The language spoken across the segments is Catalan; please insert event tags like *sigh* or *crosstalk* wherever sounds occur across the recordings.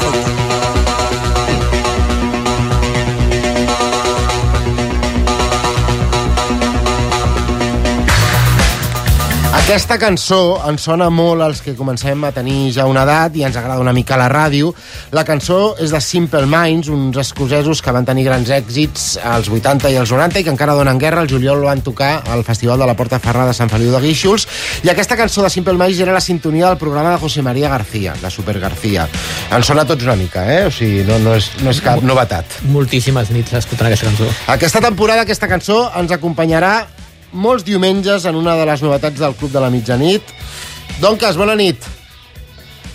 Thank. Aquesta cançó ens sona molt als que comencem a tenir ja una edat i ens agrada una mica la ràdio. La cançó és de Simple Minds, uns escocesos que van tenir grans èxits als 80 i als 90 i que encara donen guerra. El juliol van tocar al Festival de la Porta Ferrà de Sant Feliu de Guíxols. I aquesta cançó de Simple Minds era la sintonia del programa de José María García, de Super García. Ens sona tots una mica, eh? O sigui, no, no, és, no és cap novetat. Moltíssimes nits escoltant aquesta cançó. Aquesta temporada, aquesta cançó ens acompanyarà molts diumenges en una de les novetats del Club de la Mitjanit. Doncas, bona nit.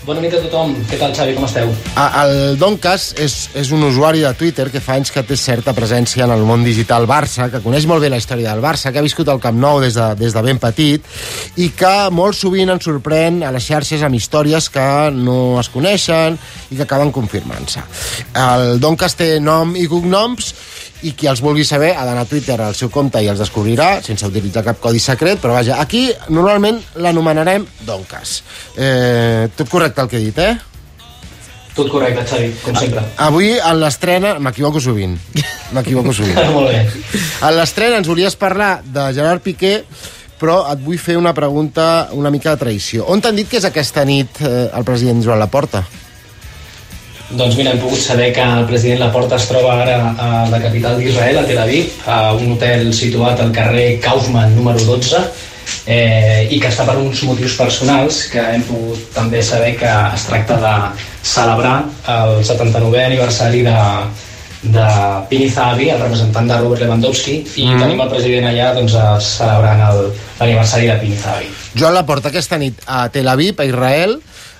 Bona nit a tothom. Què tal, Xavi? Com esteu? El Doncas és, és un usuari de Twitter que fa anys que té certa presència en el món digital Barça, que coneix molt bé la història del Barça, que ha viscut al Camp Nou des de, des de ben petit i que molt sovint ens sorprèn a les xarxes amb històries que no es coneixen i que acaben confirmant-se. El Doncas té nom i cognoms i qui els vulgui saber ha d'anar a Twitter al seu compte i els descobrirà sense utilitzar cap codi secret, però vaja, aquí normalment l'anomenarem Doncas. Eh, tot correcte el que he dit, eh? Tot correcte, Xavi, com sempre. Avui, en l'estrena... M'equivoco sovint. M'equivoco *laughs* sovint. Molt bé. En l'estrena ens volies parlar de Gerard Piqué, però et vull fer una pregunta una mica de traïció. On t'han dit que és aquesta nit eh, el president Joan Laporta? Doncs mira, hem pogut saber que el president Laporta es troba ara a la capital d'Israel, a Tel Aviv, a un hotel situat al carrer Kaufman número 12, eh, i que està per uns motius personals, que hem pogut també saber que es tracta de celebrar el 79è aniversari de, de Pini Zahavi, el representant de Robert Lewandowski, i mm. tenim el president allà doncs, celebrant l'aniversari de Pini Zahavi. Joan Laporta aquesta nit a Tel Aviv, a Israel,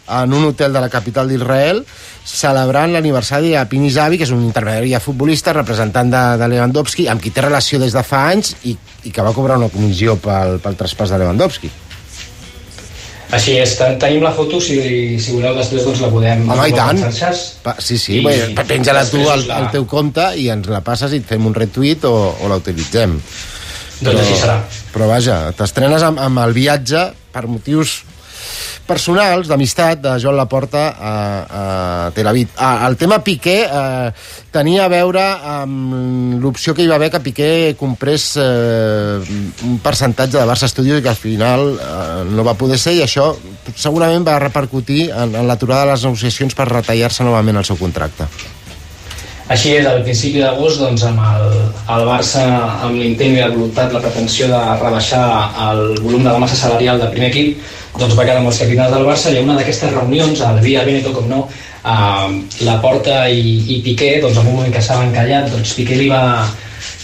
en un hotel de la capital d'Israel, celebrant l'aniversari de Pini Zavi, que és un intermediari futbolista, representant de, de Lewandowski, amb qui té relació des de fa anys i, i que va cobrar una comissió pel, pel traspàs de Lewandowski. Així és, ten tenim la foto, si, si voleu després doncs la podem... Home, i tant. Pa, sí, sí, I, bé, penja-la tu al, al teu compte i ens la passes i et fem un retweet o, o la utilitzem. Doncs així serà. Però vaja, t'estrenes amb, amb el viatge per motius personals, d'amistat, de Joan Laporta a, a Tel Aviv. El tema Piqué eh, tenia a veure amb l'opció que hi va haver que Piqué comprés eh, un percentatge de Barça Studios i que al final eh, no va poder ser i això segurament va repercutir en, en l'aturada de les negociacions per retallar-se novament el seu contracte. Així és, al principi d'agost, doncs, amb el, el Barça, amb l'intent i la voluntat, la pretensió de rebaixar el volum de la massa salarial del primer equip, doncs va quedar amb els capitans del Barça i una d'aquestes reunions, al Via Veneto, com no, eh, la Porta i, i Piqué, doncs en un moment que estaven callat, doncs Piqué li va,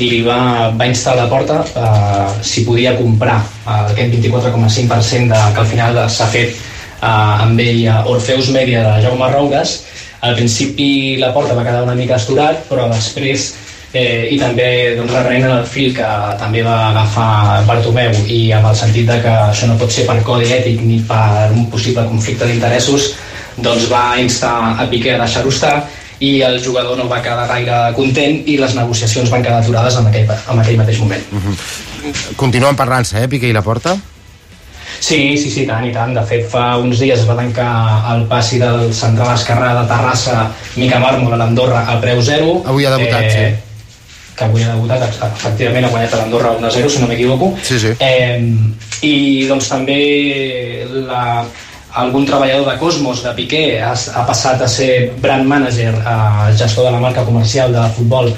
li va, va instar la Porta eh, si podia comprar eh, aquest 24,5% de, que al final s'ha fet eh, amb ell a Orfeus Media de Jaume Roures, al principi la porta va quedar una mica esturat, però després eh, i també doncs, reprenent el fil que també va agafar Bartomeu i amb el sentit de que això no pot ser per codi ètic ni per un possible conflicte d'interessos doncs va instar a Piqué a deixar-ho estar i el jugador no va quedar gaire content i les negociacions van quedar aturades en aquell, en aquell mateix moment. Mhm. -huh. Continuen parlant-se, eh, Piqué i la porta? Sí, sí, sí, tant i tant. De fet, fa uns dies es va tancar el passi del central esquerrà de Terrassa, Mica Màrmol, a l'Andorra, a preu zero. Avui ha debutat, eh, sí. Que avui ha debutat, efectivament, ha guanyat a l'Andorra 1-0, si no m'equivoco. Sí, sí. Eh, I doncs també la, algun treballador de Cosmos, de Piqué, ha, ha passat a ser brand manager, eh, gestor de la marca comercial de futbol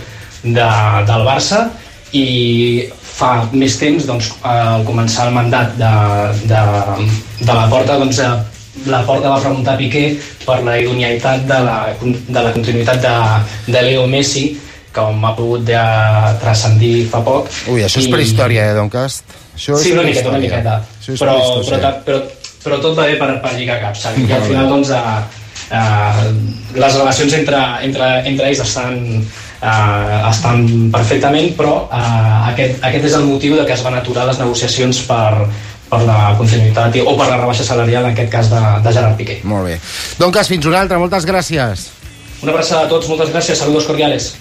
de, del Barça, i fa més temps, doncs, al començar el mandat de, de, de la Porta, doncs, eh, la Porta va preguntar a Piqué per la idoneïtat de la, de la continuïtat de, de Leo Messi, com ha pogut de transcendir fa poc. Ui, això és per història, eh, Doncast? Això sí, una miqueta, una miqueta. Però, però, però, però tot va bé per, per lligar caps, saps? I al final, doncs, a, a, les relacions entre, entre, entre ells estan eh, estan perfectament, però eh, aquest, aquest és el motiu de que es van aturar les negociacions per, per la continuïtat o per la rebaixa salarial, en aquest cas de, de Gerard Piqué. Molt bé. Doncs fins una altra, moltes gràcies. Una abraçada a tots, moltes gràcies, saludos cordiales.